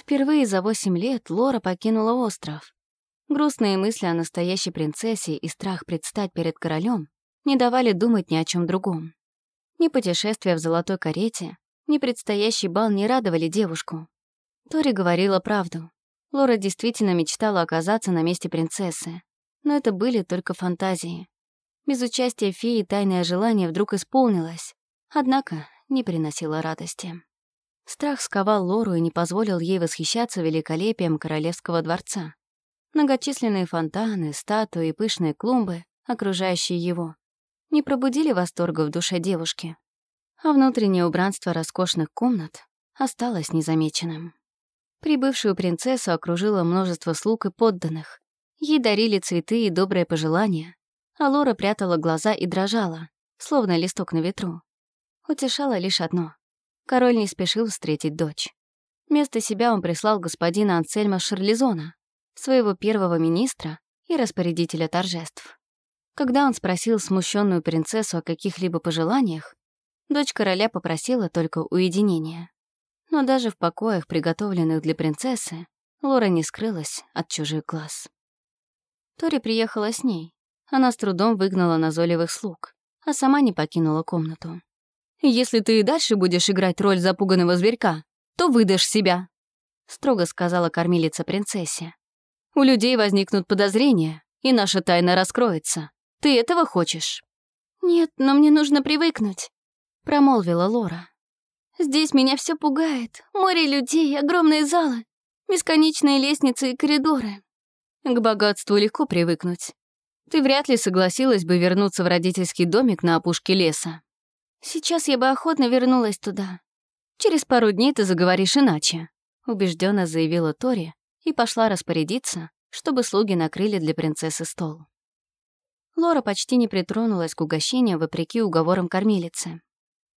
Впервые за восемь лет Лора покинула остров. Грустные мысли о настоящей принцессе и страх предстать перед королем не давали думать ни о чем другом. Ни путешествие в золотой карете, ни предстоящий бал не радовали девушку. Тори говорила правду. Лора действительно мечтала оказаться на месте принцессы. Но это были только фантазии. Без участия феи тайное желание вдруг исполнилось, однако не приносило радости. Страх сковал Лору и не позволил ей восхищаться великолепием королевского дворца. Многочисленные фонтаны, статуи и пышные клумбы, окружающие его, не пробудили восторга в душе девушки, а внутреннее убранство роскошных комнат осталось незамеченным. Прибывшую принцессу окружило множество слуг и подданных. Ей дарили цветы и добрые пожелания, а Лора прятала глаза и дрожала, словно листок на ветру. Утешало лишь одно. Король не спешил встретить дочь. Вместо себя он прислал господина Ансельма Шарлизона, своего первого министра и распорядителя торжеств. Когда он спросил смущенную принцессу о каких-либо пожеланиях, дочь короля попросила только уединения. Но даже в покоях, приготовленных для принцессы, Лора не скрылась от чужих глаз. Тори приехала с ней. Она с трудом выгнала назойливых слуг, а сама не покинула комнату. «Если ты и дальше будешь играть роль запуганного зверька, то выдашь себя», — строго сказала кормилица принцессе. «У людей возникнут подозрения, и наша тайна раскроется. Ты этого хочешь?» «Нет, но мне нужно привыкнуть», — промолвила Лора. Здесь меня все пугает. Море людей, огромные залы, бесконечные лестницы и коридоры. К богатству легко привыкнуть. Ты вряд ли согласилась бы вернуться в родительский домик на опушке леса. Сейчас я бы охотно вернулась туда. Через пару дней ты заговоришь иначе, убежденно заявила Тори и пошла распорядиться, чтобы слуги накрыли для принцессы стол. Лора почти не притронулась к угощению вопреки уговорам кормилицы.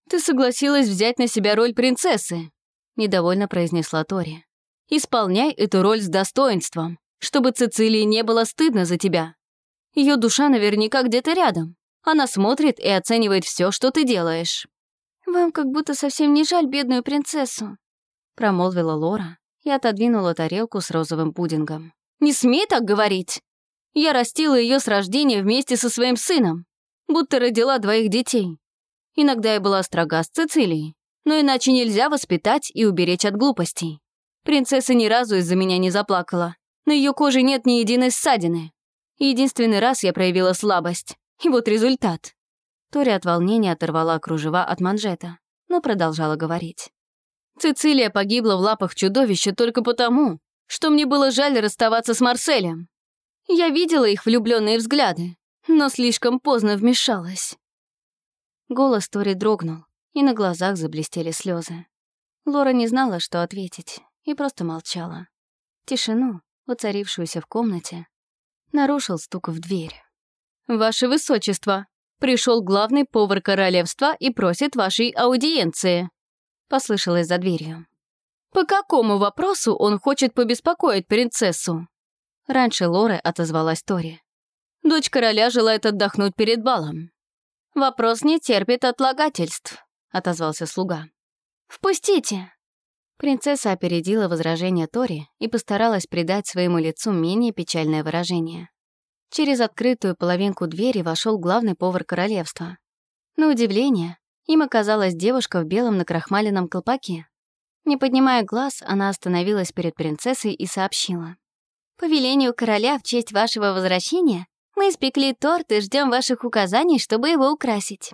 «Ты согласилась взять на себя роль принцессы», — недовольно произнесла Тори. «Исполняй эту роль с достоинством, чтобы Цицилии не было стыдно за тебя. Ее душа наверняка где-то рядом. Она смотрит и оценивает все, что ты делаешь». «Вам как будто совсем не жаль бедную принцессу», — промолвила Лора и отодвинула тарелку с розовым пудингом. «Не смей так говорить! Я растила ее с рождения вместе со своим сыном, будто родила двоих детей. Иногда я была строга с Цицилией, но иначе нельзя воспитать и уберечь от глупостей. Принцесса ни разу из-за меня не заплакала. На ее коже нет ни единой ссадины. Единственный раз я проявила слабость. И вот результат. Тори от волнения оторвала кружева от манжета, но продолжала говорить. Цицилия погибла в лапах чудовища только потому, что мне было жаль расставаться с Марселем. Я видела их влюбленные взгляды, но слишком поздно вмешалась. Голос Тори дрогнул, и на глазах заблестели слезы. Лора не знала, что ответить, и просто молчала. Тишину, воцарившуюся в комнате, нарушил стук в дверь. «Ваше Высочество, пришел главный повар королевства и просит вашей аудиенции», — послышалось за дверью. «По какому вопросу он хочет побеспокоить принцессу?» Раньше Лоры отозвалась Тори. «Дочь короля желает отдохнуть перед балом. «Вопрос не терпит отлагательств», — отозвался слуга. «Впустите!» Принцесса опередила возражение Тори и постаралась придать своему лицу менее печальное выражение. Через открытую половинку двери вошел главный повар королевства. На удивление, им оказалась девушка в белом накрахмаленном колпаке. Не поднимая глаз, она остановилась перед принцессой и сообщила. «По велению короля в честь вашего возвращения мы испекли торт и ждем ваших указаний, чтобы его украсить.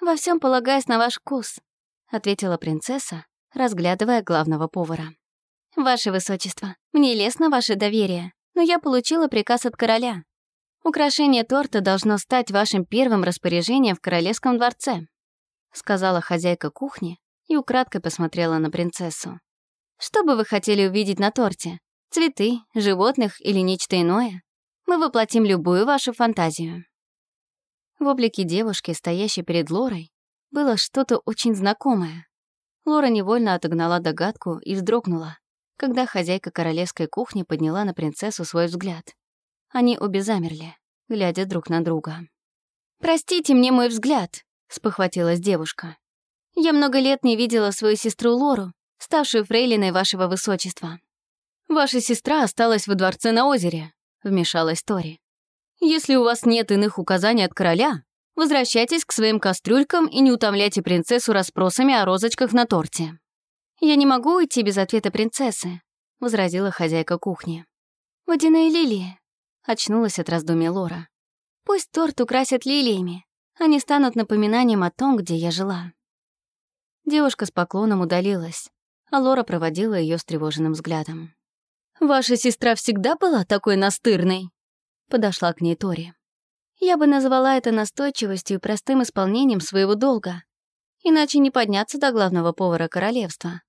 Во всем полагаясь на ваш вкус», — ответила принцесса, разглядывая главного повара. «Ваше высочество, мне лестно ваше доверие, но я получила приказ от короля. Украшение торта должно стать вашим первым распоряжением в королевском дворце», — сказала хозяйка кухни и украдкой посмотрела на принцессу. «Что бы вы хотели увидеть на торте? Цветы, животных или нечто иное?» Мы воплотим любую вашу фантазию». В облике девушки, стоящей перед Лорой, было что-то очень знакомое. Лора невольно отогнала догадку и вздрогнула, когда хозяйка королевской кухни подняла на принцессу свой взгляд. Они обе замерли, глядя друг на друга. «Простите мне мой взгляд», — спохватилась девушка. «Я много лет не видела свою сестру Лору ставшую фрейлиной вашего высочества. Ваша сестра осталась во дворце на озере, вмешалась Тори. Если у вас нет иных указаний от короля, возвращайтесь к своим кастрюлькам и не утомляйте принцессу расспросами о розочках на торте. Я не могу уйти без ответа принцессы, возразила хозяйка кухни. Водяные лилии, очнулась от раздумья Лора. Пусть торт украсят лилиями, они станут напоминанием о том, где я жила. Девушка с поклоном удалилась, а Лора проводила ее встревоженным взглядом. «Ваша сестра всегда была такой настырной?» Подошла к ней Тори. «Я бы назвала это настойчивостью и простым исполнением своего долга. Иначе не подняться до главного повара королевства.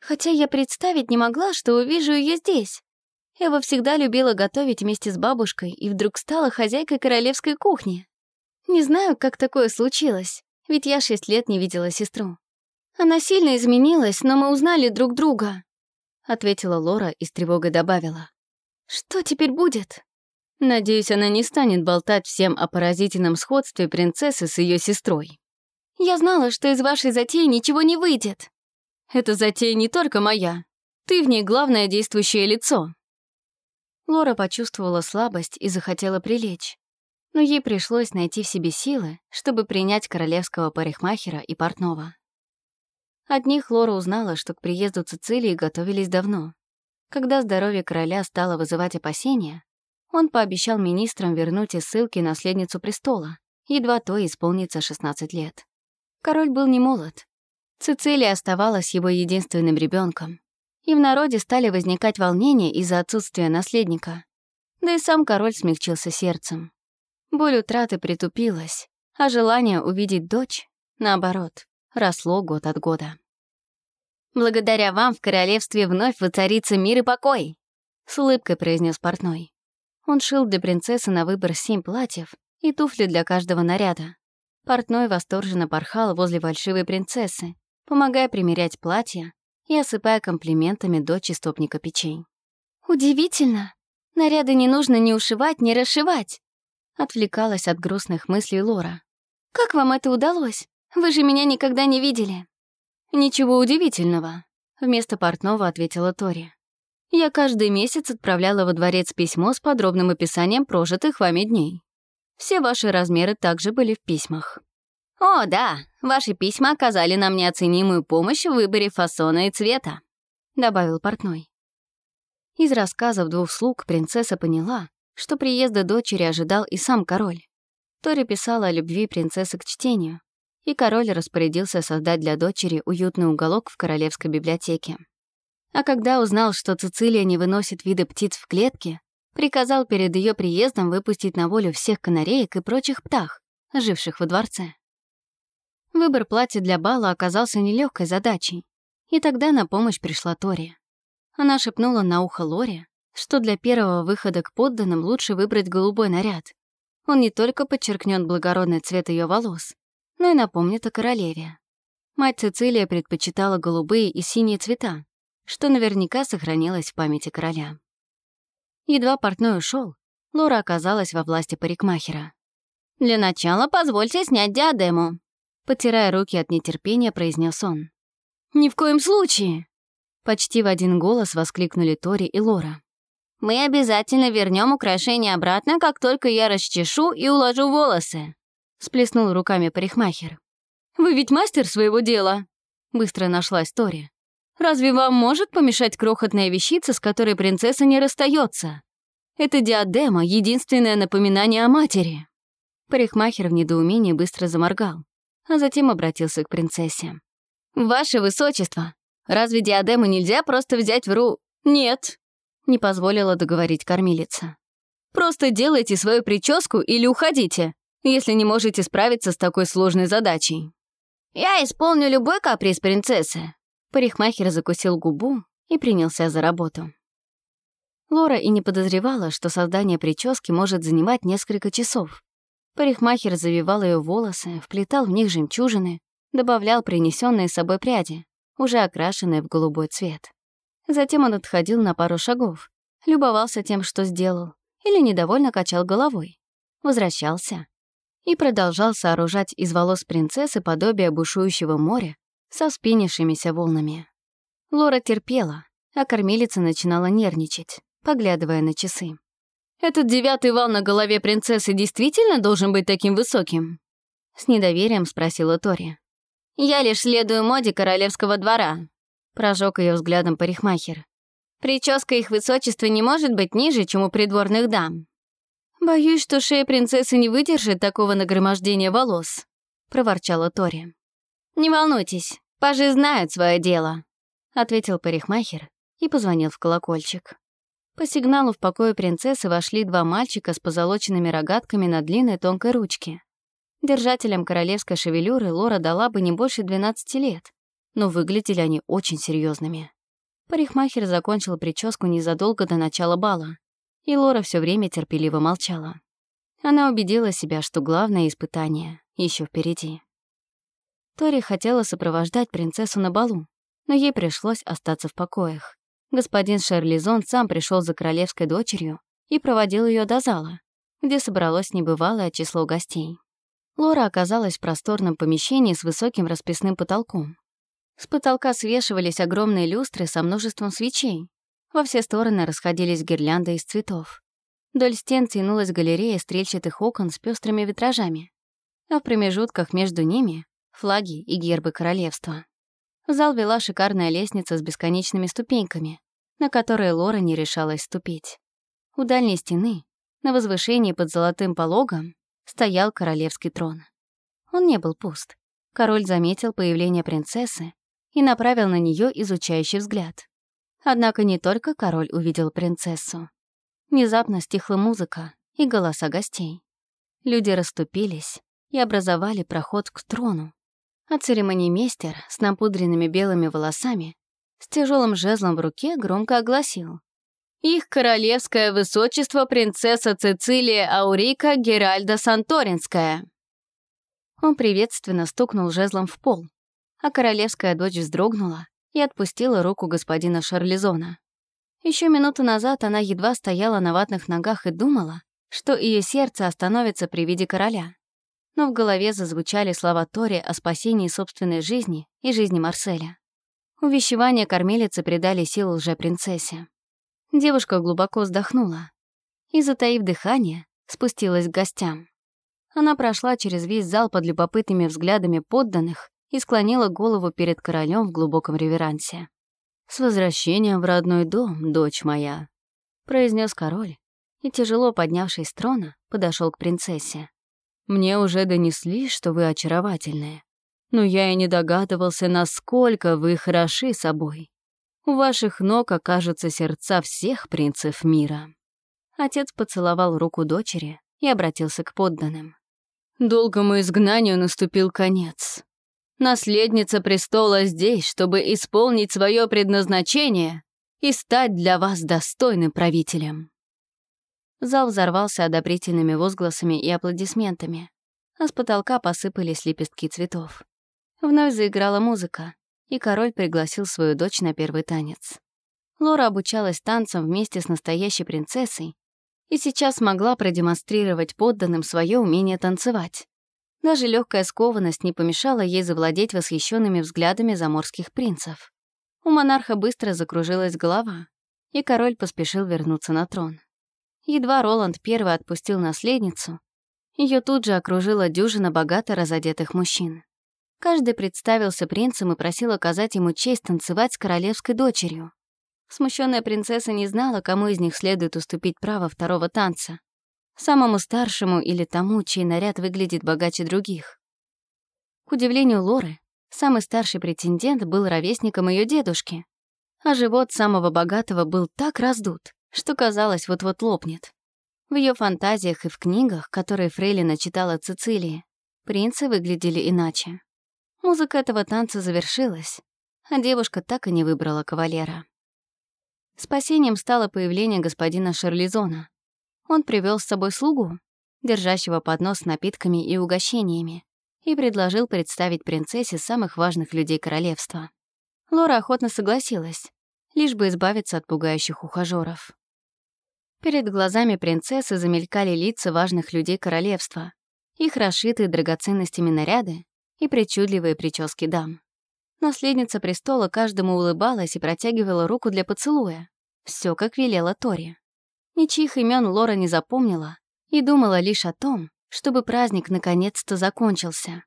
Хотя я представить не могла, что увижу ее здесь. Эва всегда любила готовить вместе с бабушкой и вдруг стала хозяйкой королевской кухни. Не знаю, как такое случилось, ведь я шесть лет не видела сестру. Она сильно изменилась, но мы узнали друг друга ответила Лора и с тревогой добавила. «Что теперь будет?» Надеюсь, она не станет болтать всем о поразительном сходстве принцессы с ее сестрой. «Я знала, что из вашей затеи ничего не выйдет». «Эта затея не только моя. Ты в ней главное действующее лицо». Лора почувствовала слабость и захотела прилечь. Но ей пришлось найти в себе силы, чтобы принять королевского парикмахера и портного. От них Лора узнала, что к приезду Цицилии готовились давно. Когда здоровье короля стало вызывать опасения, он пообещал министрам вернуть из ссылки наследницу престола, едва то исполнится 16 лет. Король был не молод. Цицилия оставалась его единственным ребенком, и в народе стали возникать волнения из-за отсутствия наследника. Да и сам король смягчился сердцем. Боль утраты притупилась, а желание увидеть дочь, наоборот, росло год от года. «Благодаря вам в королевстве вновь воцарится мир и покой», — с улыбкой произнес портной. Он шил для принцессы на выбор семь платьев и туфли для каждого наряда. Портной восторженно порхал возле фальшивой принцессы, помогая примерять платья и осыпая комплиментами дочь истопника печей. «Удивительно! Наряды не нужно ни ушивать, ни расшивать!» Отвлекалась от грустных мыслей Лора. «Как вам это удалось? Вы же меня никогда не видели». «Ничего удивительного», — вместо портного ответила Тори. «Я каждый месяц отправляла во дворец письмо с подробным описанием прожитых вами дней. Все ваши размеры также были в письмах». «О, да, ваши письма оказали нам неоценимую помощь в выборе фасона и цвета», — добавил портной. Из рассказов двух слуг принцесса поняла, что приезда дочери ожидал и сам король. Тори писала о любви принцессы к чтению, и король распорядился создать для дочери уютный уголок в королевской библиотеке. А когда узнал, что Цицилия не выносит виды птиц в клетке, приказал перед ее приездом выпустить на волю всех канареек и прочих птах, живших во дворце. Выбор платья для бала оказался нелегкой задачей, и тогда на помощь пришла Тори. Она шепнула на ухо Лоре, что для первого выхода к подданным лучше выбрать голубой наряд. Он не только подчеркнет благородный цвет ее волос, но и напомнит о королеве. Мать Цицилия предпочитала голубые и синие цвета, что наверняка сохранилось в памяти короля. Едва портной ушел, Лора оказалась во власти парикмахера. «Для начала позвольте снять диадему», потирая руки от нетерпения, произнес он. «Ни в коем случае!» Почти в один голос воскликнули Тори и Лора. «Мы обязательно вернем украшение обратно, как только я расчешу и уложу волосы», — сплеснул руками парикмахер. «Вы ведь мастер своего дела!» — быстро нашлась Тори. «Разве вам может помешать крохотная вещица, с которой принцесса не расстается? Это диадема — единственное напоминание о матери». Парикмахер в недоумении быстро заморгал, а затем обратился к принцессе. «Ваше высочество, разве диадему нельзя просто взять в ру...» «Нет», — не позволила договорить кормилица. «Просто делайте свою прическу или уходите если не можете справиться с такой сложной задачей. «Я исполню любой каприз принцессы». Парикмахер закусил губу и принялся за работу. Лора и не подозревала, что создание прически может занимать несколько часов. Парикмахер завивал ее волосы, вплетал в них жемчужины, добавлял принесенные с собой пряди, уже окрашенные в голубой цвет. Затем он отходил на пару шагов, любовался тем, что сделал, или недовольно качал головой. Возвращался и продолжал сооружать из волос принцессы подобие бушующего моря со вспенившимися волнами. Лора терпела, а кормилица начинала нервничать, поглядывая на часы. «Этот девятый вал на голове принцессы действительно должен быть таким высоким?» С недоверием спросила Тори. «Я лишь следую моде королевского двора», прожег ее взглядом парикмахер. «Прическа их высочества не может быть ниже, чем у придворных дам». «Боюсь, что шея принцессы не выдержит такого нагромождения волос», проворчала Тори. «Не волнуйтесь, пажи знают свое дело», ответил парикмахер и позвонил в колокольчик. По сигналу в покое принцессы вошли два мальчика с позолоченными рогатками на длинной тонкой ручке. Держателям королевской шевелюры Лора дала бы не больше 12 лет, но выглядели они очень серьезными. Парикмахер закончил прическу незадолго до начала бала, и Лора все время терпеливо молчала. Она убедила себя, что главное испытание еще впереди. Тори хотела сопровождать принцессу на балу, но ей пришлось остаться в покоях. Господин Шерлизон сам пришел за королевской дочерью и проводил ее до зала, где собралось небывалое число гостей. Лора оказалась в просторном помещении с высоким расписным потолком. С потолка свешивались огромные люстры со множеством свечей. Во все стороны расходились гирлянды из цветов. Вдоль стен тянулась галерея стрельчатых окон с пестрыми витражами, а в промежутках между ними — флаги и гербы королевства. В зал вела шикарная лестница с бесконечными ступеньками, на которые Лора не решалась ступить. У дальней стены, на возвышении под золотым пологом, стоял королевский трон. Он не был пуст. Король заметил появление принцессы и направил на нее изучающий взгляд. Однако не только король увидел принцессу. Внезапно стихла музыка и голоса гостей. Люди расступились и образовали проход к трону. А церемонимейстер с напудренными белыми волосами с тяжелым жезлом в руке громко огласил. Их королевское высочество принцесса Цицилия Аурика Геральда Санторинская. Он приветственно стукнул жезлом в пол, а королевская дочь вздрогнула и отпустила руку господина Шарлизона. Еще минуту назад она едва стояла на ватных ногах и думала, что ее сердце остановится при виде короля. Но в голове зазвучали слова Тори о спасении собственной жизни и жизни Марселя. Увещевания кормилицы придали силу лже-принцессе. Девушка глубоко вздохнула и, затаив дыхание, спустилась к гостям. Она прошла через весь зал под любопытными взглядами подданных и склонила голову перед королем в глубоком реверансе. «С возвращением в родной дом, дочь моя», — произнес король, и, тяжело поднявшись с трона, подошел к принцессе. «Мне уже донесли, что вы очаровательные, но я и не догадывался, насколько вы хороши собой. У ваших ног окажутся сердца всех принцев мира». Отец поцеловал руку дочери и обратился к подданным. «Долгому изгнанию наступил конец. Наследница престола здесь, чтобы исполнить свое предназначение и стать для вас достойным правителем». Зал взорвался одобрительными возгласами и аплодисментами, а с потолка посыпались лепестки цветов. Вновь заиграла музыка, и король пригласил свою дочь на первый танец. Лора обучалась танцам вместе с настоящей принцессой и сейчас могла продемонстрировать подданным свое умение танцевать. Даже легкая скованность не помешала ей завладеть восхищенными взглядами заморских принцев. У монарха быстро закружилась голова, и король поспешил вернуться на трон. Едва Роланд первый отпустил наследницу, ее тут же окружила дюжина богато разодетых мужчин. Каждый представился принцем и просил оказать ему честь танцевать с королевской дочерью. Смущенная принцесса не знала, кому из них следует уступить право второго танца. Самому старшему или тому, чей наряд выглядит богаче других. К удивлению Лоры, самый старший претендент был ровесником ее дедушки, а живот самого богатого был так раздут, что казалось, вот-вот лопнет. В ее фантазиях и в книгах, которые Фрейлина читала Цицилии, принцы выглядели иначе. Музыка этого танца завершилась, а девушка так и не выбрала кавалера. Спасением стало появление господина Шарлизона. Он привел с собой слугу, держащего поднос с напитками и угощениями, и предложил представить принцессе самых важных людей королевства. Лора охотно согласилась, лишь бы избавиться от пугающих ухажёров. Перед глазами принцессы замелькали лица важных людей королевства, их расшитые драгоценностями наряды, и причудливые прически дам. Наследница престола каждому улыбалась и протягивала руку для поцелуя. Все, как велела Тори. Ничьих имен Лора не запомнила и думала лишь о том, чтобы праздник наконец-то закончился.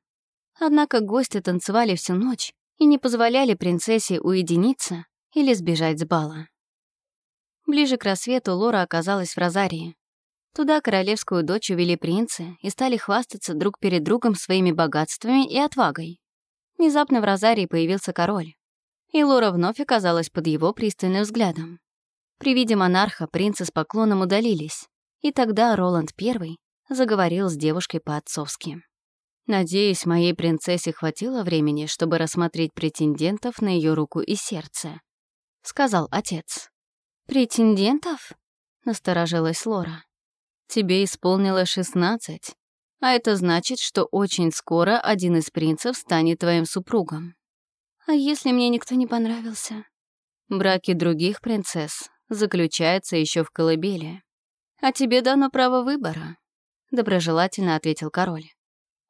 Однако гости танцевали всю ночь и не позволяли принцессе уединиться или сбежать с бала. Ближе к рассвету Лора оказалась в Розарии. Туда королевскую дочь увели принцы и стали хвастаться друг перед другом своими богатствами и отвагой. Внезапно в Розарии появился король, и Лора вновь оказалась под его пристальным взглядом. При виде монарха принцы с поклоном удалились, и тогда Роланд I заговорил с девушкой по-отцовски. «Надеюсь, моей принцессе хватило времени, чтобы рассмотреть претендентов на ее руку и сердце», — сказал отец. «Претендентов?» — насторожилась Лора. «Тебе исполнилось шестнадцать, а это значит, что очень скоро один из принцев станет твоим супругом». «А если мне никто не понравился?» «Браки других принцесс заключаются еще в колыбели. А тебе дано право выбора», — доброжелательно ответил король.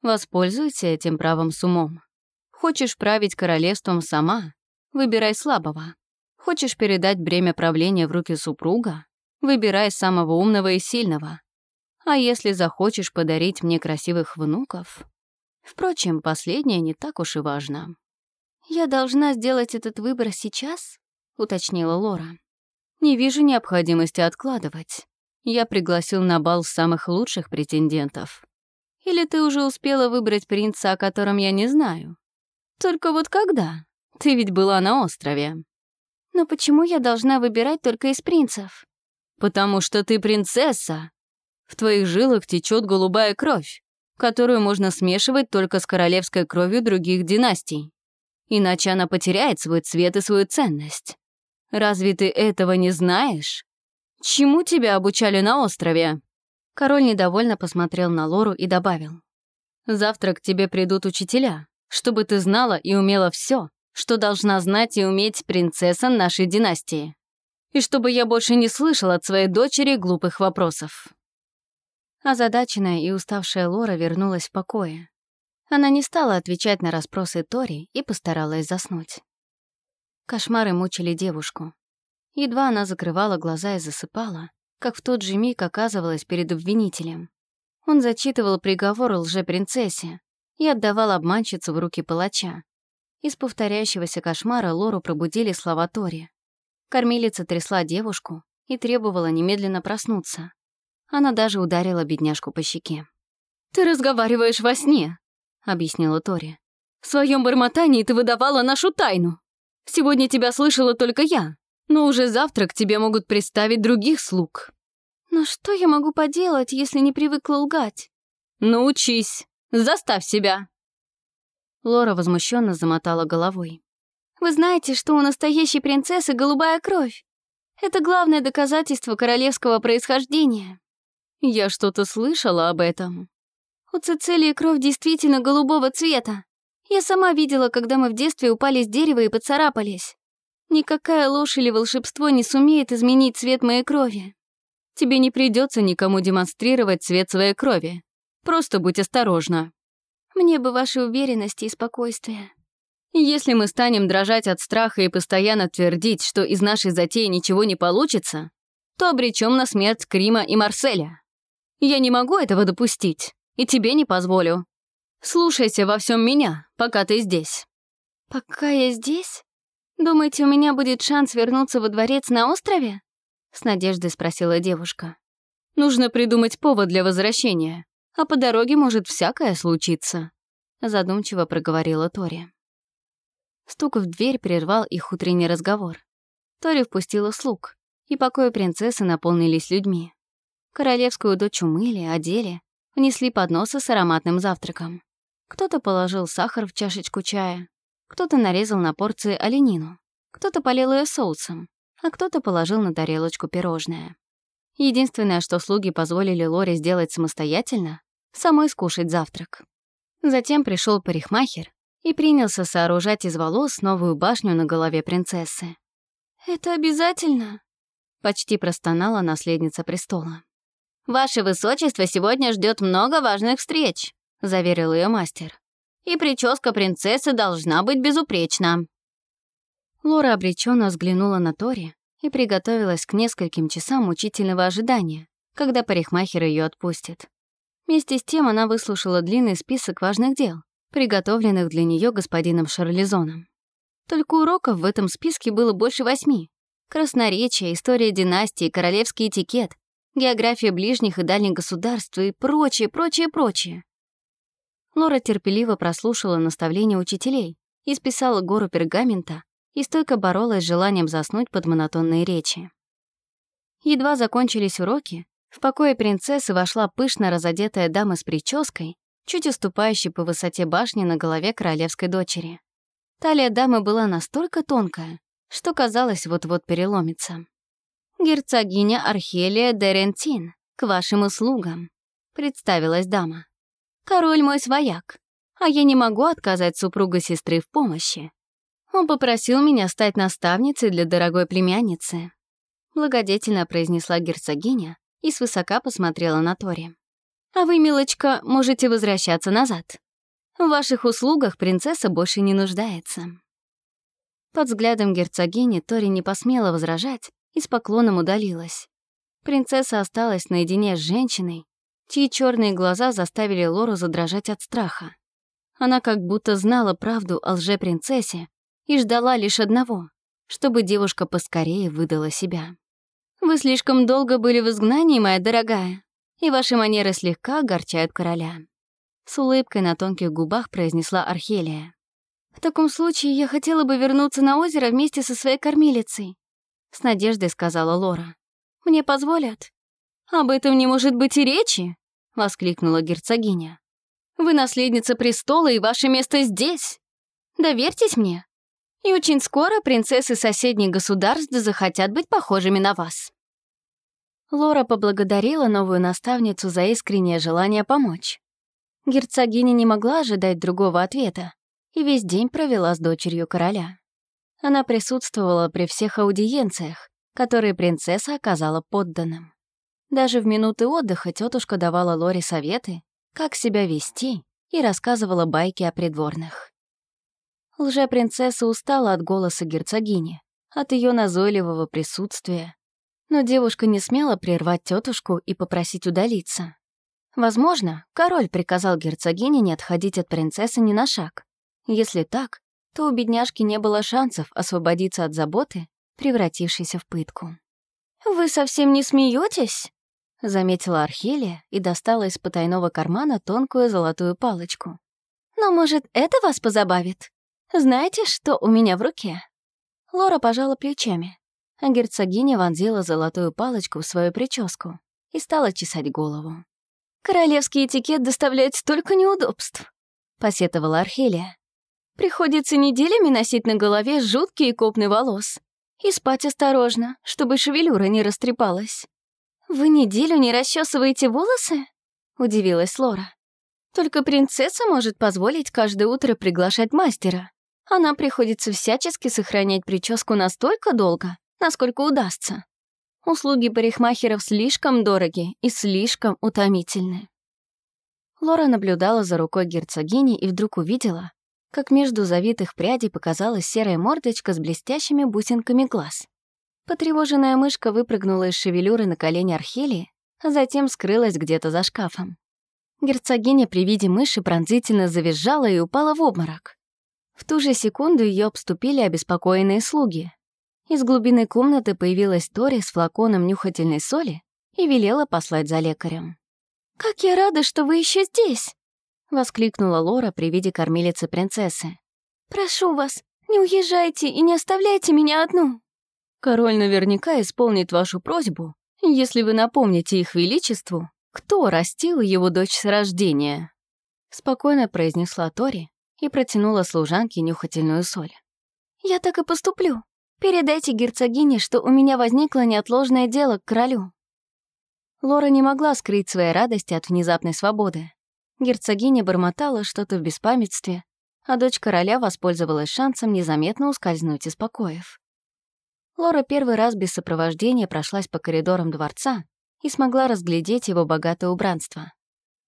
«Воспользуйся этим правом с умом. Хочешь править королевством сама? Выбирай слабого. Хочешь передать бремя правления в руки супруга? Выбирай самого умного и сильного. А если захочешь подарить мне красивых внуков? Впрочем, последнее не так уж и важно. «Я должна сделать этот выбор сейчас?» — уточнила Лора. «Не вижу необходимости откладывать. Я пригласил на бал самых лучших претендентов. Или ты уже успела выбрать принца, о котором я не знаю? Только вот когда? Ты ведь была на острове». Но почему я должна выбирать только из принцев? Потому что ты принцесса. В твоих жилах течет голубая кровь, которую можно смешивать только с королевской кровью других династий. Иначе она потеряет свой цвет и свою ценность. Разве ты этого не знаешь? Чему тебя обучали на острове?» Король недовольно посмотрел на Лору и добавил. «Завтра к тебе придут учителя, чтобы ты знала и умела все, что должна знать и уметь принцесса нашей династии. И чтобы я больше не слышал от своей дочери глупых вопросов». Озадаченная и уставшая Лора вернулась в покое. Она не стала отвечать на расспросы Тори и постаралась заснуть. Кошмары мучили девушку. Едва она закрывала глаза и засыпала, как в тот же миг оказывалась перед обвинителем. Он зачитывал приговор лже-принцессе и отдавал обманщицу в руки палача. Из повторяющегося кошмара Лору пробудили слова Тори. Кормилица трясла девушку и требовала немедленно проснуться. Она даже ударила бедняжку по щеке. «Ты разговариваешь во сне», — объяснила Тори. «В своем бормотании ты выдавала нашу тайну. Сегодня тебя слышала только я, но уже завтра к тебе могут представить других слуг». «Но что я могу поделать, если не привыкла лгать?» «Научись, заставь себя», Лора возмущенно замотала головой. «Вы знаете, что у настоящей принцессы голубая кровь. Это главное доказательство королевского происхождения». «Я что-то слышала об этом». «У Цицилии кровь действительно голубого цвета. Я сама видела, когда мы в детстве упали с дерева и поцарапались. Никакая ложь или волшебство не сумеет изменить цвет моей крови. Тебе не придется никому демонстрировать цвет своей крови. Просто будь осторожна. Мне бы вашей уверенности и спокойствия. Если мы станем дрожать от страха и постоянно твердить, что из нашей затеи ничего не получится, то обречем на смерть Крима и Марселя. Я не могу этого допустить, и тебе не позволю. Слушайся во всем меня, пока ты здесь. Пока я здесь? Думаете, у меня будет шанс вернуться во дворец на острове? С надеждой спросила девушка. Нужно придумать повод для возвращения а по дороге может всякое случиться», — задумчиво проговорила Тори. Стук в дверь прервал их утренний разговор. Тори впустила слуг, и покои принцессы наполнились людьми. Королевскую дочь умыли, одели, внесли подносы с ароматным завтраком. Кто-то положил сахар в чашечку чая, кто-то нарезал на порции оленину, кто-то полил ее соусом, а кто-то положил на тарелочку пирожное. Единственное, что слуги позволили Лоре сделать самостоятельно, самой скушать завтрак. Затем пришел парикмахер и принялся сооружать из волос новую башню на голове принцессы. «Это обязательно?» — почти простонала наследница престола. «Ваше высочество сегодня ждет много важных встреч», — заверил ее мастер. и прическа принцессы должна быть безупречна». Лора обреченно взглянула на Тори и приготовилась к нескольким часам мучительного ожидания, когда парикмахер ее отпустит. Вместе с тем она выслушала длинный список важных дел, приготовленных для нее господином Шарлизоном. Только уроков в этом списке было больше восьми. Красноречие, история династии, королевский этикет, география ближних и дальних государств и прочее, прочее, прочее. Лора терпеливо прослушала наставления учителей и списала гору пергамента, и стойко боролась с желанием заснуть под монотонные речи. Едва закончились уроки, в покое принцессы вошла пышно разодетая дама с прической, чуть уступающей по высоте башни на голове королевской дочери. Талия дамы была настолько тонкая, что казалось вот-вот переломится. «Герцогиня Архелия Дерентин, к вашим услугам», — представилась дама. «Король мой свояк, а я не могу отказать супруга сестры в помощи. Он попросил меня стать наставницей для дорогой племянницы. Благодетельно произнесла герцогиня и свысока посмотрела на Тори. «А вы, милочка, можете возвращаться назад. В ваших услугах принцесса больше не нуждается». Под взглядом герцогини Тори не посмела возражать и с поклоном удалилась. Принцесса осталась наедине с женщиной, чьи черные глаза заставили Лору задрожать от страха. Она как будто знала правду о лже-принцессе и ждала лишь одного, чтобы девушка поскорее выдала себя. «Вы слишком долго были в изгнании, моя дорогая, и ваши манеры слегка огорчают короля», с улыбкой на тонких губах произнесла Архелия. «В таком случае я хотела бы вернуться на озеро вместе со своей кормилицей», с надеждой сказала Лора. «Мне позволят?» «Об этом не может быть и речи!» — воскликнула герцогиня. «Вы наследница престола, и ваше место здесь. Доверьтесь мне, и очень скоро принцессы соседних государств захотят быть похожими на вас». Лора поблагодарила новую наставницу за искреннее желание помочь. Герцогиня не могла ожидать другого ответа и весь день провела с дочерью короля. Она присутствовала при всех аудиенциях, которые принцесса оказала подданным. Даже в минуты отдыха тетушка давала Лоре советы, как себя вести, и рассказывала байки о придворных. Лже-принцесса устала от голоса герцогини, от ее назойливого присутствия. Но девушка не смела прервать тетушку и попросить удалиться. Возможно, король приказал герцогине не отходить от принцессы ни на шаг. Если так, то у бедняжки не было шансов освободиться от заботы, превратившейся в пытку. «Вы совсем не смеетесь? заметила Архелия и достала из потайного кармана тонкую золотую палочку. «Но, может, это вас позабавит?» «Знаете, что у меня в руке?» Лора пожала плечами, а герцогиня вонзила золотую палочку в свою прическу и стала чесать голову. «Королевский этикет доставляет столько неудобств», — посетовала Архелия. «Приходится неделями носить на голове жуткие копны волос и спать осторожно, чтобы шевелюра не растрепалась». «Вы неделю не расчесываете волосы?» — удивилась Лора. «Только принцесса может позволить каждое утро приглашать мастера, а нам приходится всячески сохранять прическу настолько долго, насколько удастся. Услуги парикмахеров слишком дороги и слишком утомительны. Лора наблюдала за рукой герцогини и вдруг увидела, как между завитых прядей показалась серая мордочка с блестящими бусинками глаз. Потревоженная мышка выпрыгнула из шевелюры на колени Архелии, а затем скрылась где-то за шкафом. Герцогиня при виде мыши пронзительно завизжала и упала в обморок. В ту же секунду ее обступили обеспокоенные слуги. Из глубины комнаты появилась Тори с флаконом нюхательной соли и велела послать за лекарем. «Как я рада, что вы еще здесь!» — воскликнула Лора при виде кормилицы принцессы. «Прошу вас, не уезжайте и не оставляйте меня одну!» «Король наверняка исполнит вашу просьбу, если вы напомните их величеству, кто растил его дочь с рождения», — спокойно произнесла Тори, и протянула служанке нюхательную соль. «Я так и поступлю. Передайте герцогине, что у меня возникло неотложное дело к королю». Лора не могла скрыть своей радости от внезапной свободы. Герцогиня бормотала что-то в беспамятстве, а дочь короля воспользовалась шансом незаметно ускользнуть из покоев. Лора первый раз без сопровождения прошлась по коридорам дворца и смогла разглядеть его богатое убранство.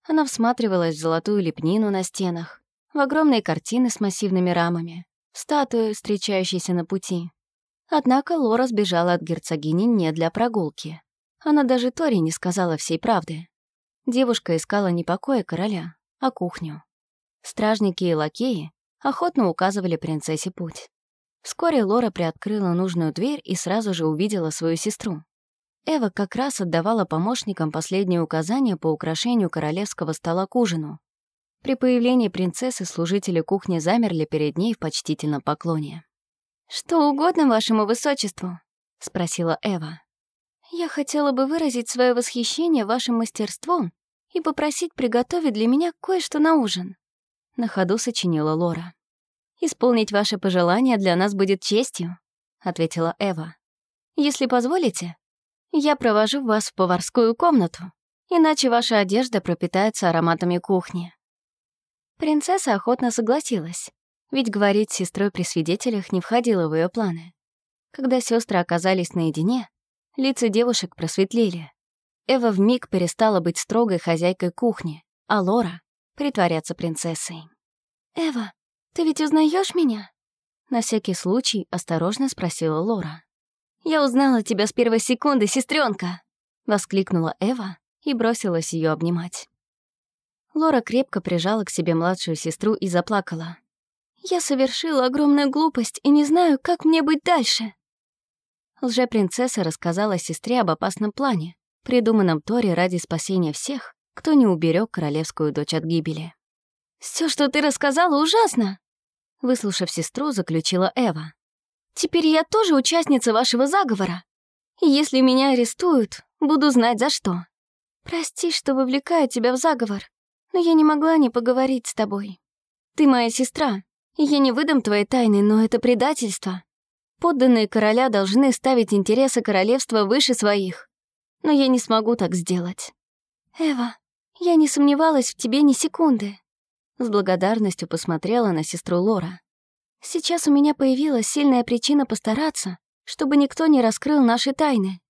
Она всматривалась в золотую лепнину на стенах, в огромные картины с массивными рамами, статуи, встречающиеся на пути. Однако Лора сбежала от герцогини не для прогулки. Она даже Тори не сказала всей правды. Девушка искала не покоя короля, а кухню. Стражники и лакеи охотно указывали принцессе путь. Вскоре Лора приоткрыла нужную дверь и сразу же увидела свою сестру. Эва как раз отдавала помощникам последние указания по украшению королевского стола к ужину. При появлении принцессы служители кухни замерли перед ней в почтительном поклоне. «Что угодно вашему высочеству?» — спросила Эва. «Я хотела бы выразить свое восхищение вашим мастерством и попросить приготовить для меня кое-что на ужин». На ходу сочинила Лора. «Исполнить ваше пожелание для нас будет честью», — ответила Эва. «Если позволите, я провожу вас в поварскую комнату, иначе ваша одежда пропитается ароматами кухни». Принцесса охотно согласилась, ведь говорить с сестрой при свидетелях не входило в ее планы. Когда сестры оказались наедине, лица девушек просветлели. Эва вмиг перестала быть строгой хозяйкой кухни, а Лора — притворяться принцессой. «Эва, ты ведь узнаешь меня?» На всякий случай осторожно спросила Лора. «Я узнала тебя с первой секунды, сестренка! воскликнула Эва и бросилась ее обнимать. Лора крепко прижала к себе младшую сестру и заплакала. Я совершила огромную глупость и не знаю, как мне быть дальше. Лже-принцесса рассказала сестре об опасном плане, придуманном Тори ради спасения всех, кто не уберег королевскую дочь от гибели. Все, что ты рассказала, ужасно!» Выслушав сестру, заключила Эва. «Теперь я тоже участница вашего заговора. И если меня арестуют, буду знать за что. Прости, что вовлекаю тебя в заговор, но я не могла не поговорить с тобой. Ты моя сестра, я не выдам твоей тайны, но это предательство. Подданные короля должны ставить интересы королевства выше своих. Но я не смогу так сделать. Эва, я не сомневалась в тебе ни секунды. С благодарностью посмотрела на сестру Лора. Сейчас у меня появилась сильная причина постараться, чтобы никто не раскрыл наши тайны.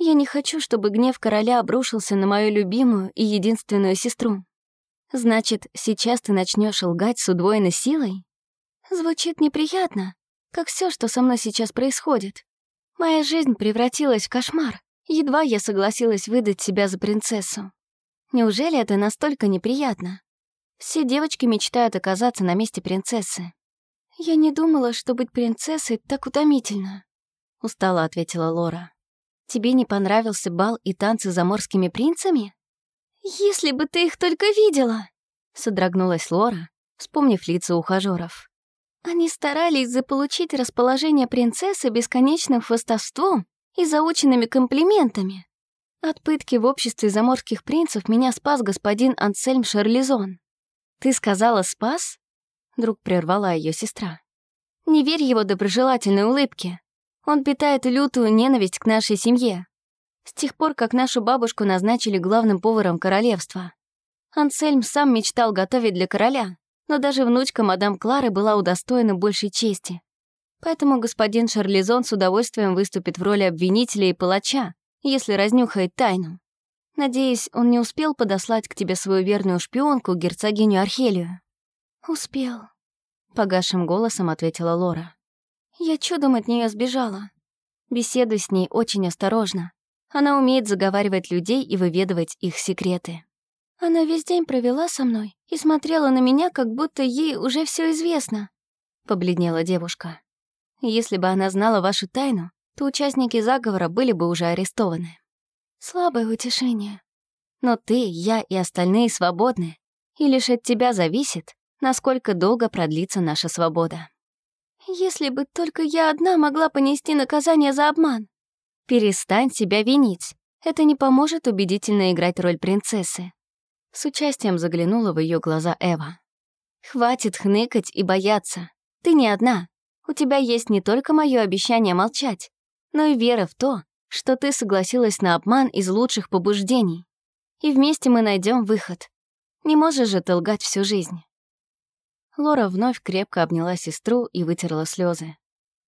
Я не хочу, чтобы гнев короля обрушился на мою любимую и единственную сестру. Значит, сейчас ты начнешь лгать с удвоенной силой? Звучит неприятно, как все, что со мной сейчас происходит. Моя жизнь превратилась в кошмар. Едва я согласилась выдать себя за принцессу. Неужели это настолько неприятно? Все девочки мечтают оказаться на месте принцессы. Я не думала, что быть принцессой так утомительно. Устало ответила Лора. Тебе не понравился бал и танцы с заморскими принцами? Если бы ты их только видела! Содрогнулась Лора, вспомнив лица ухажеров. Они старались заполучить расположение принцессы бесконечным хвостовством и заученными комплиментами. От пытки в обществе заморских принцев меня спас господин Ансельм Шарлизон. «Ты сказала «спас»?» Вдруг прервала ее сестра. «Не верь его доброжелательной улыбке. Он питает лютую ненависть к нашей семье. С тех пор, как нашу бабушку назначили главным поваром королевства. Ансельм сам мечтал готовить для короля, но даже внучка мадам Клары была удостоена большей чести. Поэтому господин Шарлизон с удовольствием выступит в роли обвинителя и палача, если разнюхает тайну. Надеюсь, он не успел подослать к тебе свою верную шпионку, герцогиню Архелию?» «Успел», — погасшим голосом ответила Лора. «Я чудом от нее сбежала. Беседуй с ней очень осторожно. Она умеет заговаривать людей и выведывать их секреты». Она весь день провела со мной и смотрела на меня, как будто ей уже все известно. Побледнела девушка. Если бы она знала вашу тайну, то участники заговора были бы уже арестованы. Слабое утешение. Но ты, я и остальные свободны, и лишь от тебя зависит, насколько долго продлится наша свобода. Если бы только я одна могла понести наказание за обман. Перестань себя винить. Это не поможет убедительно играть роль принцессы. С участием заглянула в ее глаза Эва. «Хватит хныкать и бояться. Ты не одна. У тебя есть не только мое обещание молчать, но и вера в то, что ты согласилась на обман из лучших побуждений. И вместе мы найдем выход. Не можешь же ты лгать всю жизнь». Лора вновь крепко обняла сестру и вытерла слезы.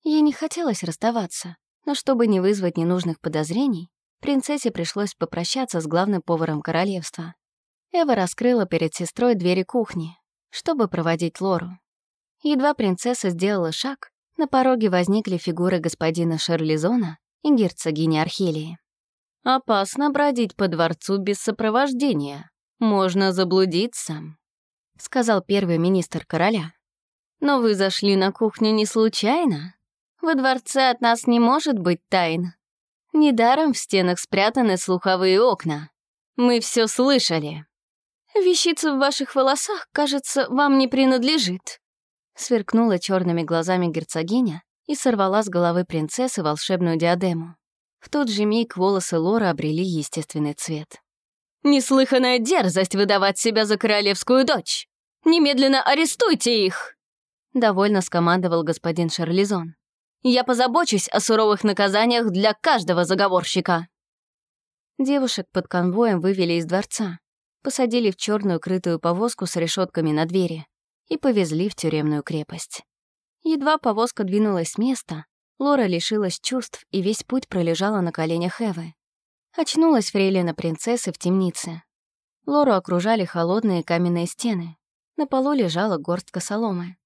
Ей не хотелось расставаться, но чтобы не вызвать ненужных подозрений, принцессе пришлось попрощаться с главным поваром королевства. Эва раскрыла перед сестрой двери кухни. чтобы проводить Лору. Едва принцесса сделала шаг, на пороге возникли фигуры господина Шарлизона и герцогини Архелии. «Опасно бродить по дворцу без сопровождения. Можно заблудиться», — сказал первый министр короля. «Но вы зашли на кухню не случайно? Во дворце от нас не может быть тайн. Недаром в стенах спрятаны слуховые окна. Мы все слышали». «Вещица в ваших волосах, кажется, вам не принадлежит», сверкнула черными глазами герцогиня и сорвала с головы принцессы волшебную диадему. В тот же миг волосы Лора обрели естественный цвет. «Неслыханная дерзость выдавать себя за королевскую дочь! Немедленно арестуйте их!» Довольно скомандовал господин Шарлизон. «Я позабочусь о суровых наказаниях для каждого заговорщика!» Девушек под конвоем вывели из дворца, посадили в черную крытую повозку с решетками на двери и повезли в тюремную крепость. Едва повозка двинулась с места, Лора лишилась чувств и весь путь пролежала на коленях Эвы. Очнулась фрейлина принцессы в темнице. Лору окружали холодные каменные стены. На полу лежала горстка соломы.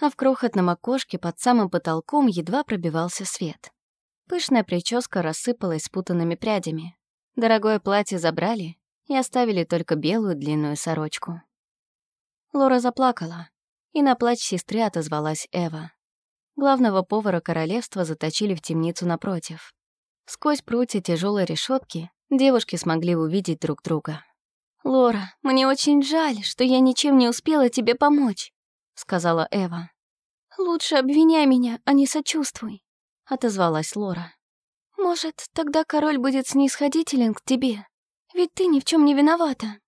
А в крохотном окошке под самым потолком едва пробивался свет. Пышная прическа рассыпалась спутанными прядями. Дорогое платье забрали и оставили только белую длинную сорочку. Лора заплакала, и на плач сестры отозвалась Эва. Главного повара королевства заточили в темницу напротив. Сквозь прутья тяжелой решетки девушки смогли увидеть друг друга. «Лора, мне очень жаль, что я ничем не успела тебе помочь», — сказала Эва. «Лучше обвиняй меня, а не сочувствуй», — отозвалась Лора. «Может, тогда король будет снисходителен к тебе, ведь ты ни в чем не виновата.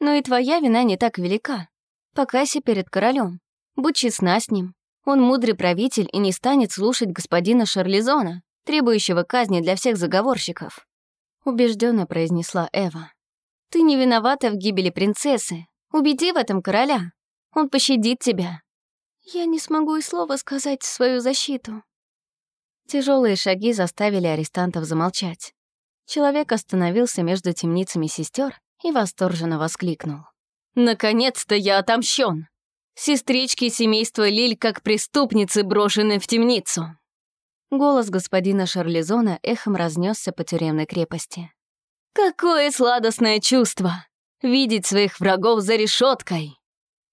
Но и твоя вина не так велика. Покайся перед королем. Будь честна с ним. Он мудрый правитель и не станет слушать господина Шарлизона, требующего казни для всех заговорщиков. Убежденно произнесла Эва. Ты не виновата в гибели принцессы. Убеди в этом короля. Он пощадит тебя. Я не смогу и слова сказать в свою защиту. Тяжелые шаги заставили арестантов замолчать. Человек остановился между темницами сестер и восторженно воскликнул. Наконец-то я отомщен. Сестрички семейства Лиль как преступницы брошены в темницу. Голос господина Шарлизона эхом разнесся по тюремной крепости. «Какое сладостное чувство! Видеть своих врагов за решеткой!»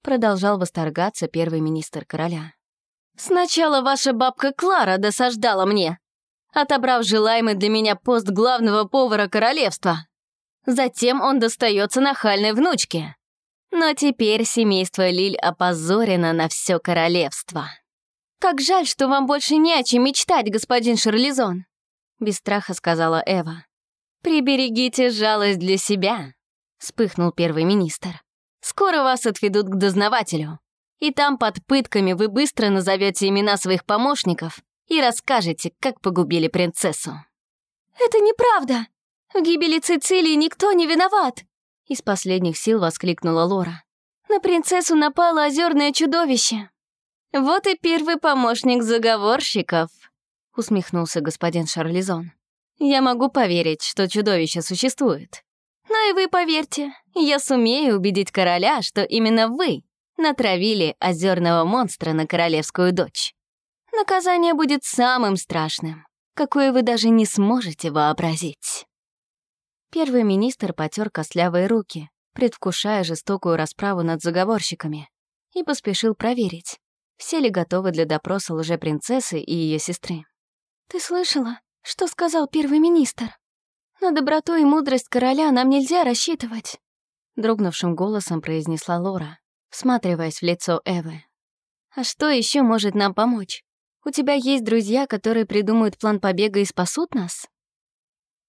Продолжал восторгаться первый министр короля. «Сначала ваша бабка Клара досаждала мне, отобрав желаемый для меня пост главного повара королевства. Затем он достается нахальной внучке. Но теперь семейство Лиль опозорено на все королевство. «Как жаль, что вам больше не о чем мечтать, господин Шарлизон», — без страха сказала Эва. «Приберегите жалость для себя», — вспыхнул первый министр. «Скоро вас отведут к дознавателю, и там под пытками вы быстро назовете имена своих помощников и расскажете, как погубили принцессу». «Это неправда! В гибели Цицилии никто не виноват!» Из последних сил воскликнула Лора. «На принцессу напало озерное чудовище!» «Вот и первый помощник заговорщиков», — усмехнулся господин Шарлизон. «Я могу поверить, что чудовище существует. Но и вы поверьте, я сумею убедить короля, что именно вы натравили озерного монстра на королевскую дочь. Наказание будет самым страшным, какое вы даже не сможете вообразить». Первый министр потер костлявые руки, предвкушая жестокую расправу над заговорщиками, и поспешил проверить, все ли готовы для допроса лжепринцессы и ее сестры. «Ты слышала, что сказал первый министр? На доброту и мудрость короля нам нельзя рассчитывать», дрогнувшим голосом произнесла Лора, всматриваясь в лицо Эвы. «А что еще может нам помочь? У тебя есть друзья, которые придумают план побега и спасут нас?»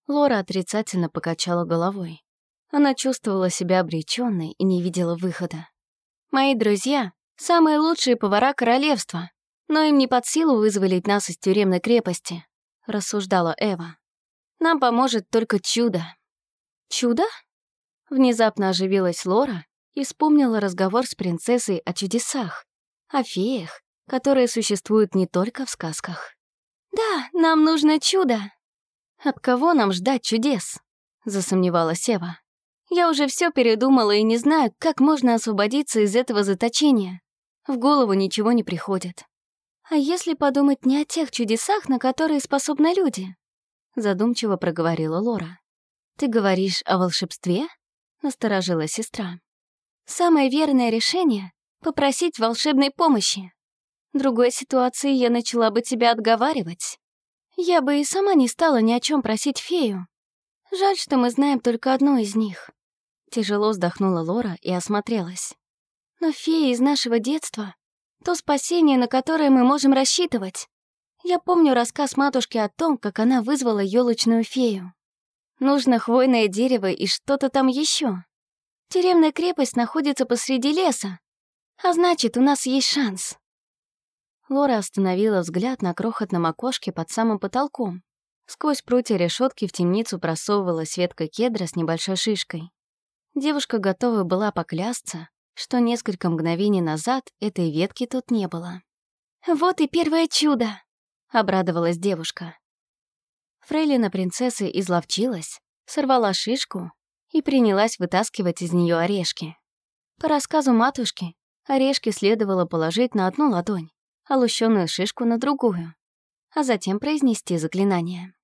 Лора отрицательно покачала головой. Она чувствовала себя обреченной и не видела выхода. «Мои друзья — самые лучшие повара королевства, но им не под силу вызволить нас из тюремной крепости», — рассуждала Эва. «Нам поможет только чудо». «Чудо?» Внезапно оживилась Лора и вспомнила разговор с принцессой о чудесах, о феях, которые существуют не только в сказках. «Да, нам нужно чудо», «От кого нам ждать чудес?» — засомневалась Ева. Я уже все передумала и не знаю, как можно освободиться из этого заточения. В голову ничего не приходит. А если подумать не о тех чудесах, на которые способны люди? Задумчиво проговорила Лора. Ты говоришь о волшебстве? Насторожила сестра. Самое верное решение — попросить волшебной помощи. Другой ситуации я начала бы тебя отговаривать. Я бы и сама не стала ни о чем просить фею. Жаль, что мы знаем только одну из них. Тяжело вздохнула Лора и осмотрелась. Но фея из нашего детства — то спасение, на которое мы можем рассчитывать. Я помню рассказ матушки о том, как она вызвала елочную фею. Нужно хвойное дерево и что-то там еще. Тюремная крепость находится посреди леса, а значит, у нас есть шанс. Лора остановила взгляд на крохотном окошке под самым потолком. Сквозь прутья решетки в темницу просовывалась ветка кедра с небольшой шишкой. Девушка готова была поклясться, что несколько мгновений назад этой ветки тут не было. «Вот и первое чудо!» — обрадовалась девушка. Фрейлина принцессы изловчилась, сорвала шишку и принялась вытаскивать из нее орешки. По рассказу матушки, орешки следовало положить на одну ладонь, а лущеную шишку на другую, а затем произнести заклинание.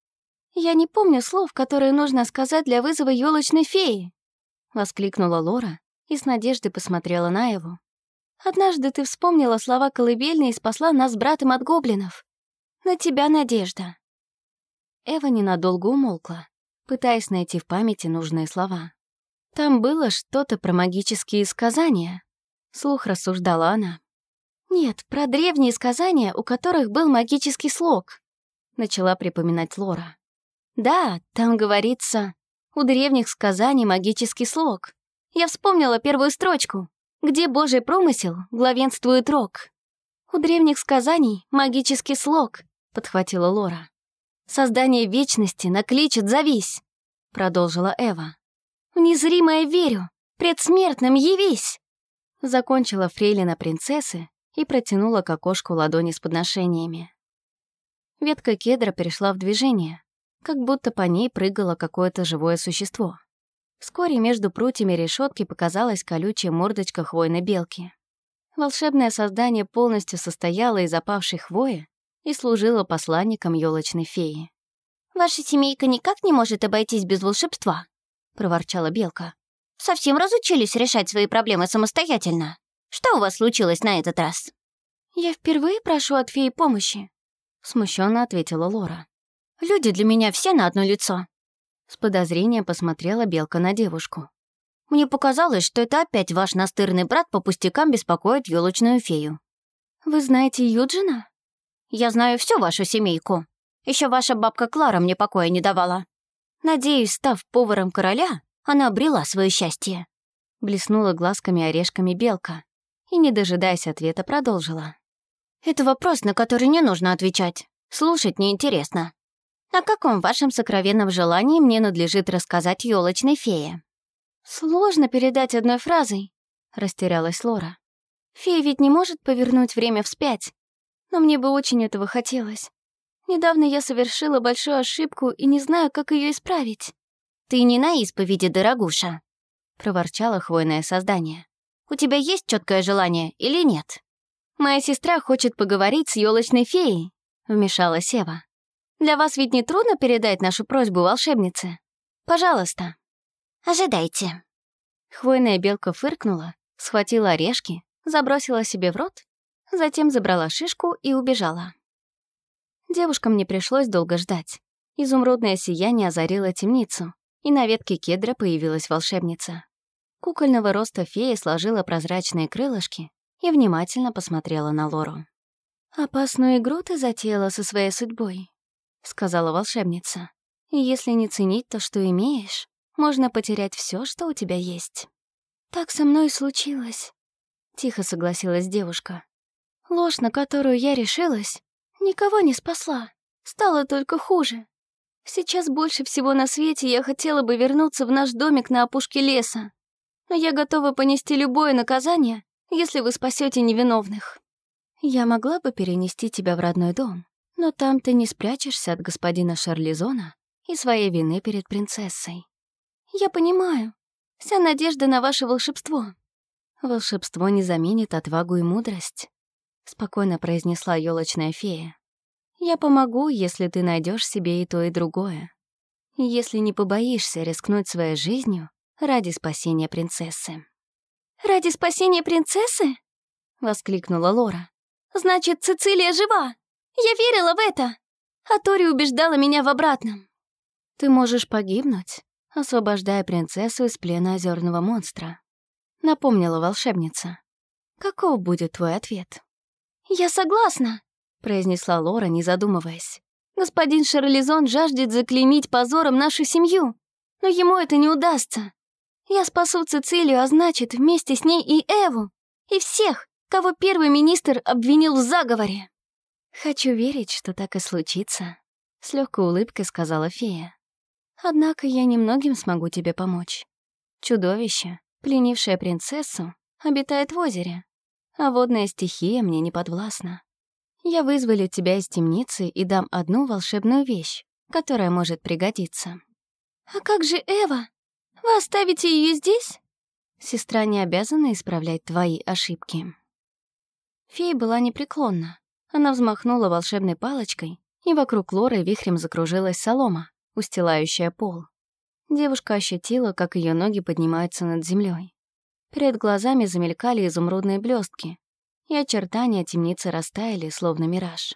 «Я не помню слов, которые нужно сказать для вызова елочной феи!» — воскликнула Лора и с надеждой посмотрела на его. «Однажды ты вспомнила слова колыбельной и спасла нас с братом от гоблинов. На тебя надежда!» Эва ненадолго умолкла, пытаясь найти в памяти нужные слова. Там было что-то про магические сказания. Слух рассуждала она. «Нет, про древние сказания, у которых был магический слог», — начала припоминать Лора. «Да, там говорится, у древних сказаний магический слог. Я вспомнила первую строчку, где Божий промысел главенствует рок. У древних сказаний магический слог», — подхватила Лора. «Создание вечности накличет «Завись», — продолжила Эва. «В незримое верю, предсмертным явись!» Закончила фрейлина принцессы и протянула к окошку ладони с подношениями. Ветка кедра перешла в движение, как будто по ней прыгало какое-то живое существо. Вскоре между прутьями решетки показалась колючая мордочка хвойной белки. Волшебное создание полностью состояло из опавшей хвои и служило посланником елочной феи. «Ваша семейка никак не может обойтись без волшебства», — проворчала белка. «Совсем разучились решать свои проблемы самостоятельно?» Что у вас случилось на этот раз?» «Я впервые прошу от феи помощи», — смущенно ответила Лора. «Люди для меня все на одно лицо». С подозрением посмотрела Белка на девушку. «Мне показалось, что это опять ваш настырный брат по пустякам беспокоит елочную фею». «Вы знаете Юджина?» «Я знаю всю вашу семейку. Еще ваша бабка Клара мне покоя не давала. Надеюсь, став поваром короля, она обрела свое счастье». Блеснула глазками-орешками белка и, не дожидаясь ответа, продолжила. «Это вопрос, на который не нужно отвечать. Слушать неинтересно. О каком вашем сокровенном желании мне надлежит рассказать елочной фее?» «Сложно передать одной фразой», — растерялась Лора. «Фея ведь не может повернуть время вспять. Но мне бы очень этого хотелось. Недавно я совершила большую ошибку и не знаю, как ее исправить». «Ты не на исповеди, дорогуша», — проворчало хвойное создание. У тебя есть четкое желание или нет? Моя сестра хочет поговорить с елочной феей, вмешалась Ева. Для вас ведь не трудно передать нашу просьбу волшебнице? Пожалуйста. Ожидайте. Хвойная белка фыркнула, схватила орешки, забросила себе в рот, затем забрала шишку и убежала. Девушкам не пришлось долго ждать. Изумрудное сияние озарило темницу, и на ветке кедра появилась волшебница. Кукольного роста фея сложила прозрачные крылышки и внимательно посмотрела на Лору. «Опасную игру ты затеяла со своей судьбой», — сказала волшебница. «Если не ценить то, что имеешь, можно потерять все, что у тебя есть». «Так со мной случилось», — тихо согласилась девушка. «Ложь, на которую я решилась, никого не спасла, стало только хуже. Сейчас больше всего на свете я хотела бы вернуться в наш домик на опушке леса, я готова понести любое наказание, если вы спасете невиновных. Я могла бы перенести тебя в родной дом, но там ты не спрячешься от господина Шарлизона и своей вины перед принцессой. Я понимаю. Вся надежда на ваше волшебство». «Волшебство не заменит отвагу и мудрость», — спокойно произнесла елочная фея. «Я помогу, если ты найдешь себе и то, и другое. Если не побоишься рискнуть своей жизнью ради спасения принцессы». «Ради спасения принцессы?» — воскликнула Лора. «Значит, Цицилия жива! Я верила в это! А Тори убеждала меня в обратном». «Ты можешь погибнуть, освобождая принцессу из плена озерного монстра», — напомнила волшебница. «Каков будет твой ответ?» «Я согласна», — произнесла Лора, не задумываясь. «Господин Шарлизон жаждет заклеймить позором нашу семью, но ему это не удастся. Я спасу Цицилию, а значит, вместе с ней и Эву, и всех, кого первый министр обвинил в заговоре». «Хочу верить, что так и случится», — с легкой улыбкой сказала фея. «Однако я немногим смогу тебе помочь. Чудовище, пленившее принцессу, обитает в озере, а водная стихия мне не подвластна. Я вызволю тебя из темницы и дам одну волшебную вещь, которая может пригодиться». «А как же Эва? Вы оставите ее здесь?» Сестра не обязана исправлять твои ошибки. Фея была непреклонна. Она взмахнула волшебной палочкой, и вокруг Лоры вихрем закружилась солома, устилающая пол. Девушка ощутила, как ее ноги поднимаются над землей. Перед глазами замелькали изумрудные блестки, и очертания темницы растаяли, словно мираж.